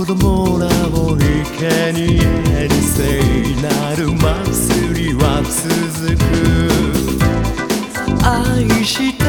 子供らを生贄に聖なる祭りは続く。愛して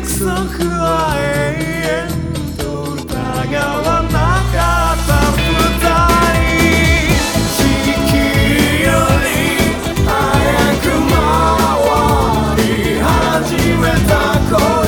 約束は永疑わなかった二人。始めた頃。